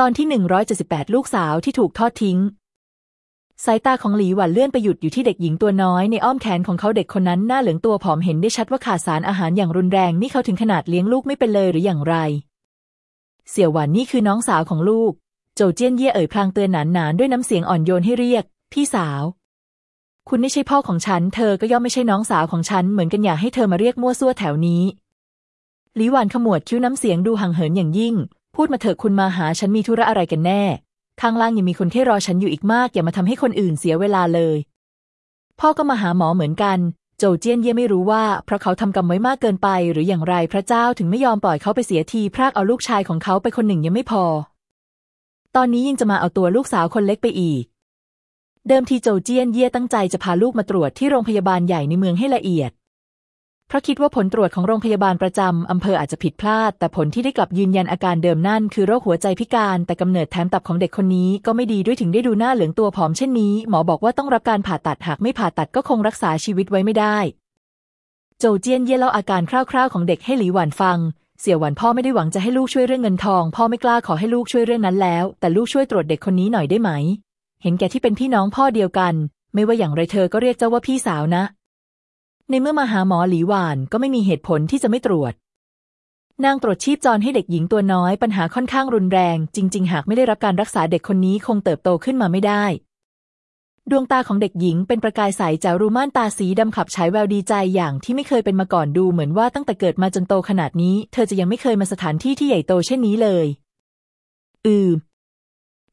ตอนที่ 178 ลูกสาวที่ถูกทอดทิ้ง สายตาของหลีหวันเลื่อนไปหยุดอยู่ที่เด็กหญิงตัวน้อยในอ้อมแขนของเขาเด็กคนนั้นหน้าเหลืองตัวผอมเห็นได้ชัดว่าขาดสารอาหารอย่างรุนแรงนี่เขาถึงขนาดเลี้ยงลูกไม่เป็นเลยหรืออย่างไร เสี่ยวหวันนี่คือน้องสาวของลูก โจเจี้ยนเย่เอ่ยพลางเตือนหนานหนานด้วยน้ำเสียงอ่อนโยนให้เรียก พี่สาว คุณไม่ใช่พ่อของฉัน เธอก็ย่อมไม่ใช่น้องสาวของฉันเหมือนกันอยากให้เธอมาเรียกมั่วซั่วแถวนี้หลีหวานขมวดคิ้วน้ำเสียงดูห่างเหินอย่างยิ่ง พูดมาเถอะคุณมาหาฉันมีธุระอะไรกันแน่ ข้างล่างยังมีคนที่รอฉันอยู่อีกมาก อย่ามาทำให้คนอื่นเสียเวลาเลย พ่อก็มาหาหมอเหมือนกัน โจเจี้ยนเย่ไม่รู้ว่า เพราะเขาทำกรรมไว้มากเกินไป หรืออย่างไรพระเจ้าถึงไม่ยอมปล่อยเขาไปเสียทีพรากเอาลูกชายของเขาไปคนหนึ่งยังไม่พอ ตอนนี้ยังจะมาเอาตัวลูกสาวคนเล็กไปอีก เดิมทีโจเจี้ยนเย่ตั้งใจจะพาลูกมาตรวจที่โรงพยาบาลใหญ่ในเมืองให้ละเอียด เพราะคิดว่าผลตรวจของโรงพยาบาลประจำอำเภออาจจะผิดพลาด แต่ผลที่ได้กลับยืนยันอาการเดิมนั่น คือโรคหัวใจพิการแต่กำเนิดแถมตับของเด็กคนนี้ก็ไม่ดีด้วยถึงได้ดูหน้าเหลืองตัวผอมเช่นนี้ หมอบอกว่าต้องรับการผ่าตัดหากไม่ผ่าตัดก็คงรักษาชีวิตไว้ไม่ได้ โจเจียนเย่เล่าอาการคร่าวๆของเด็กให้หลีหวานฟัง เสี่ยวหวานพ่อไม่ได้หวังจะให้ลูกช่วยเรื่องเงินทอง พ่อไม่กล้าขอให้ลูกช่วยเรื่องนั้นแล้ว แต่ลูกช่วยตรวจเด็กคนนี้หน่อยได้ไหม เห็นแก่ที่เป็นพี่น้องพ่อเดียวกัน ไม่ว่าอย่างไรเธอก็เรียกเจ้าว่าพี่สาวนะ ในเมื่อมาหาหมอหลีหวานก็ไม่มีเหตุผลที่จะไม่ตรวจ นางตรวจชีพจรให้เด็กหญิงตัวน้อยปัญหาค่อนข้างรุนแรง จริง ๆ หากไม่ได้รับการรักษาเด็กคนนี้คงเติบโตขึ้นมาไม่ได้ ดวงตาของเด็กหญิงเป็นประกายใสจารูม่านตาสีดำขับฉายแววดีใจอย่างที่ไม่เคยเป็นมาก่อนดูเหมือนว่าตั้งแต่เกิดมาจนโตขนาดนี้ เธอจะยังไม่เคยมาสถานที่ที่ใหญ่โตเช่นนี้เลย อืม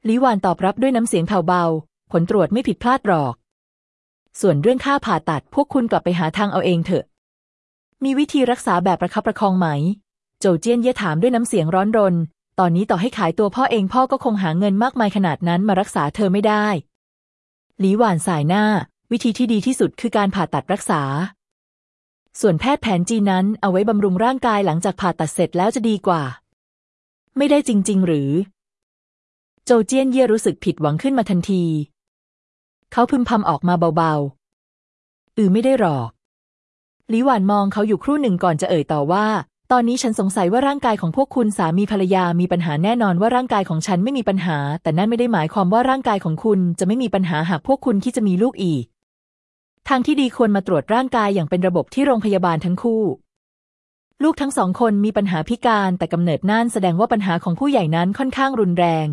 ลิวานตอบรับด้วยน้ำเสียงแผ่วเบา ผลตรวจไม่ผิดพลาดหรอก ส่วนเรื่องค่าผ่าตัดพวกคุณกลับไปหาทางเอาเองเถอะ มีวิธีรักษาแบบประคับประคองไหม โจเจี้ยนเย่ถามด้วยน้ำเสียงร้อนรน ตอนนี้ต่อให้ขายตัวพ่อเองพ่อก็คงหาเงินมากมายขนาดนั้นมารักษาเธอไม่ได้ หลีหวานสายหน้า วิธีที่ดีที่สุดคือการผ่าตัดรักษา ส่วนแพทย์แผนจีนนั้นเอาไว้บำรุงร่างกายหลังจากผ่าตัดเสร็จแล้วจะดีกว่า ไม่ได้จริง ๆ หรือ โจเจี้ยนเย่รู้สึกผิดหวังขึ้นมาทันที เขาพึมพำออกมาเบาๆ อือไม่ได้หรอกลิหวานมองเขาอยู่ครู่หนึ่งก่อนจะเอ่ยต่อว่า ตอนนี้ฉันสงสัยว่าร่างกายของพวกคุณสามีภรรยามีปัญหาแน่นอนว่าร่างกายของฉันไม่มีปัญหา แต่นั่นไม่ได้หมายความว่าร่างกายของคุณจะไม่มีปัญหาหากพวกคุณที่จะมีลูกอีก ทางที่ดีควรมาตรวจร่างกายอย่างเป็นระบบที่โรงพยาบาลทั้งคู่ ลูกทั้งสองคนมีปัญหาพิการแต่กำเนิดนั่นแสดงว่าปัญหาของผู้ใหญ่นั้นค่อนข้างรุนแรง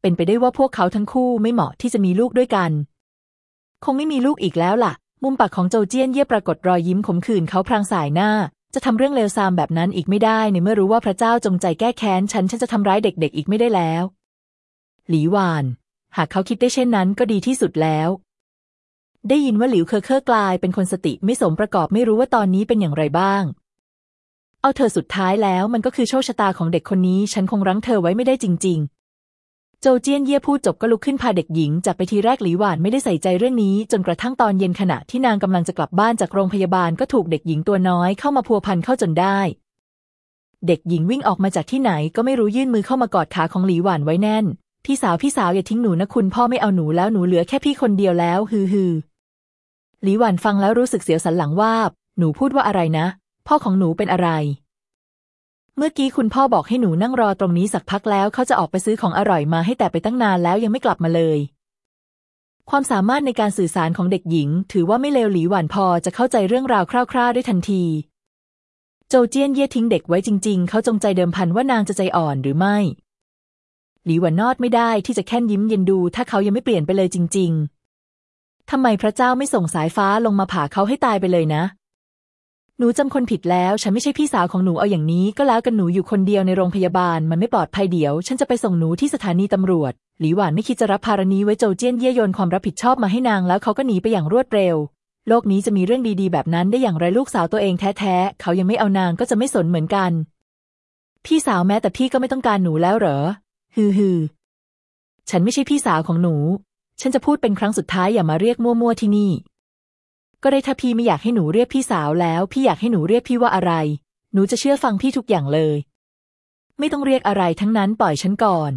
เป็นไปได้ว่าพวกเขาทั้งคู่ไม่เหมาะที่จะมีลูกด้วยกัน คงไม่มีลูกอีกแล้วล่ะ มุมปากของโจเจี้ยนเย่ปรากฏรอยยิ้มขมขื่นเขาพลางสายหน้า จะทำเรื่องเลวทรามแบบนั้นอีกไม่ได้ ในเมื่อรู้ว่าพระเจ้าจงใจแก้แค้นฉันฉันจะทำร้ายเด็ก ๆ อีกไม่ได้แล้ว หลีหวาน หากเขาคิดได้เช่นนั้นก็ดีที่สุดแล้ว ได้ยินว่าหลิวเคอเคอกลายเป็นคนสติไม่สมประกอบไม่รู้ว่าตอนนี้เป็นอย่างไรบ้างเอาเธอสุดท้ายแล้วมันก็คือโชคชะตาของเด็กคนนี้ ฉันคงรั้งเธอไว้ไม่ได้จริงๆ โจเจี้ยนเย่พูดจบก็ลุกขึ้นพาเด็กหญิงจากไปทีแรกหลีหวานไม่ได้ใส่ใจเรื่องนี้ จนกระทั่งตอนเย็นขณะที่นางกำลังจะกลับบ้านจากโรงพยาบาลก็ถูกเด็กหญิงตัวน้อยเข้ามาพัวพันเข้าจนได้ เด็กหญิงวิ่งออกมาจากที่ไหนก็ไม่รู้ยื่นมือเข้ามากอดขาของหลีหวานไว้แน่น พี่สาวพี่สาวอย่าทิ้งหนูนะคุณพ่อไม่เอาหนูแล้วหนูเหลือแค่พี่คนเดียวแล้วฮือฮือหลีหวานฟังแล้วรู้สึกเสียวสันหลังว่าหนูพูดว่าอะไรนะ พ่อของหนูเป็นอะไร เมื่อกี้คุณพ่อบอกให้หนูนั่งรอตรงนี้สักพักแล้วเขาจะออกไปซื้อของอร่อยมาให้แต่ไปตั้งนานแล้วยังไม่กลับมาเลย ความสามารถในการสื่อสารของเด็กหญิง ถือว่าไม่เลวหลีหวานพอจะเข้าใจเรื่องราวคร่าว ๆ ได้ทันที โจเจี้ยนเย่ทิ้งเด็กไว้จริง ๆ เขาจงใจเดิมพันว่านางจะใจอ่อนหรือไม่ หลีหวานนอดไม่ได้ที่จะแค่นยิ้มเย็นดู ถ้าเขายังไม่เปลี่ยนไปเลยจริง ๆทำไมพระเจ้าไม่ส่งสายฟ้าลงมาผ่าเขาให้ตายไปเลยนะ หนูจำคนผิดแล้ว ฉันไม่ใช่พี่สาวของหนูเอาอย่างนี้ ก็แล้วกันหนูอยู่คนเดียวในโรงพยาบาล มันไม่ปลอดภัยเดี๋ยว ฉันจะไปส่งหนูที่สถานีตำรวจ หลีหวานไม่คิดจะรับภาระนี้ไว้โจเจี้ยนเย่ยนความรับผิดชอบมาให้นางแล้วเขาก็หนีไปอย่างรวดเร็ว โลกนี้จะมีเรื่องดีๆ แบบนั้นได้อย่างไรลูกสาวตัวเองแท้ๆเขายังไม่เอานางก็จะไม่สนเหมือนกัน พี่สาวแม้แต่พี่ก็ไม่ต้องการหนูแล้วเหรอฮือฮือฉันไม่ใช่พี่สาวของหนู ฉันจะพูดเป็นครั้งสุดท้ายอย่ามาเรียกมั่วๆที่นี่ ก็ได้ถ้าพี่ไม่อยากให้หนูเรียกพี่สาวแล้ว พี่อยากให้หนูเรียกพี่ว่าอะไร หนูจะเชื่อฟังพี่ทุกอย่างเลย ไม่ต้องเรียกอะไรทั้งนั้นปล่อยฉันก่อน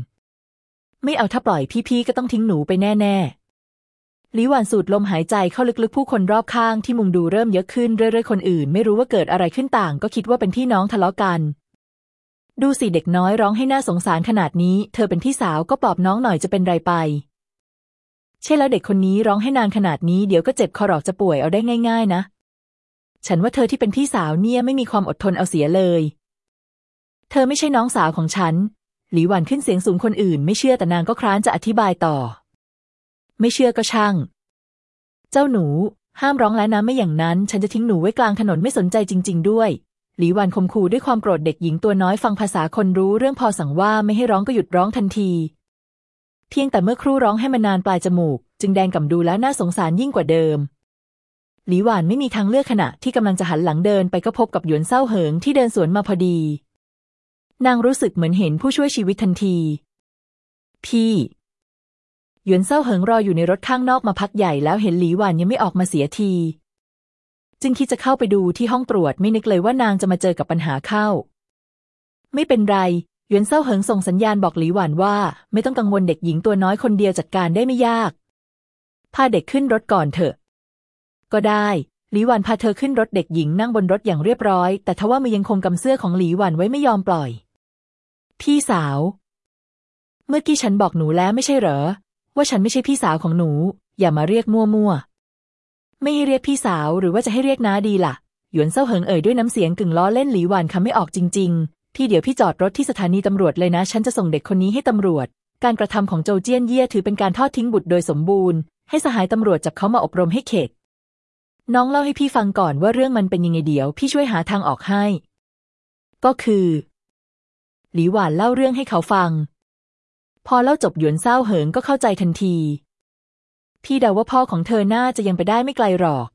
ไม่เอาถ้าปล่อยพี่ๆก็ต้องทิ้งหนูไปแน่ๆลิหวานสูดลมหายใจเข้าลึกๆผู้คนรอบข้างที่มุงดูเริ่มเยอะขึ้นเรื่อยๆคนอื่น ไม่รู้ว่าเกิดอะไรขึ้นต่าง ก็คิดว่าเป็นพี่น้องทะเลาะกัน ดูสิเด็กน้อยร้องให้หน่าสงสารขนาดนี้ เธอเป็นพี่สาวก็ปลอบน้องหน่อยจะเป็นไรไป ใช่แล้วเด็กคนนี้ร้องให้นานขนาดนี้เดี๋ยวก็เจ็บคอหรอกจะป่วยเอาได้ง่าย ๆ นะ ฉันว่าเธอที่เป็นพี่สาวเนี่ยไม่มีความอดทนเอาเสียเลย เธอไม่ใช่น้องสาวของฉัน หลีหวันขึ้นเสียงสูงคนอื่น ไม่เชื่อแต่นางก็คร้านจะอธิบายต่อ ไม่เชื่อก็ช่าง เจ้าหนู ห้ามร้องแล้วนะไม่อย่างนั้น ฉันจะทิ้งหนูไว้กลางถนนไม่สนใจจริง ๆ ด้วย หลีหวันคมคูด้วยความโกรธเด็กหญิงตัวน้อยฟังภาษาคนรู้เรื่องพอสั่งว่าไม่ให้ร้องก็หยุดร้องทันที เพียงแต่เมื่อครู่ร้องให้มันนานปลายจมูก จึงแดงก่ำดูแล้วน่าสงสารยิ่งกว่าเดิม หลีหวานไม่มีทางเลือกขณะที่กำลังจะหันหลังเดินไปก็พบกับหยวนเศร้าเหิงที่เดินสวนมาพอดี นางรู้สึกเหมือนเห็นผู้ช่วยชีวิตทันที พี่หยวนเศร้าเหิงรออยู่ในรถข้างนอกมาพักใหญ่แล้วเห็นหลีหวานยังไม่ออกมาเสียที จึงคิดจะเข้าไปดูที่ห้องตรวจไม่นึกเลยว่านางจะมาเจอกับปัญหาเข้า ไม่เป็นไร ยวนเศร้าเหิงส่งสัญญาณบอกหลีหวานว่า ไม่ต้องกังวลเด็กหญิงตัวน้อยคนเดียวจัดการได้ไม่ยาก พาเด็กขึ้นรถก่อนเถอะ ก็ได้หลีหวันพาเธอขึ้นรถเด็กหญิงนั่งบนรถอย่างเรียบร้อย แต่ทว่ามือยังคงกำเสื้อของหลีหวันไว้ไม่ยอมปล่อย พี่สาว เมื่อกี้ฉันบอกหนูแล้วไม่ใช่เหรอ ว่าฉันไม่ใช่พี่สาวของหนู อย่ามาเรียกมั่วๆไม่ให้เรียกพี่สาวหรือว่าจะให้เรียกน้าดีล่ะหยวนเซาเหิงเอ่ยด้วยน้ำเสียงกึ่งล้อเล่นหลีหวันคำไม่ออกจริง ๆพี่เดี๋ยวพี่จอดรถที่สถานีตำรวจเลยนะ ฉันจะส่งเด็กคนนี้ให้ตำรวจ การกระทำของโจเจี้ยนเย่ถือเป็นการทอดทิ้งบุตรโดยสมบูรณ์ ให้สหายตำรวจจับเขามาอบรมให้เข็ดน้องเล่าให้พี่ฟังก่อนว่าเรื่องมันเป็นยังไงเดี๋ยว พี่ช่วยหาทางออกให้ ก็คือ หลีหวานเล่าเรื่องให้เขาฟัง พอเล่าจบหยวนเศร้าเหิงก็เข้าใจทันที พี่เดาว่าพ่อของเธอน่าจะยังไปได้ไม่ไกลหรอก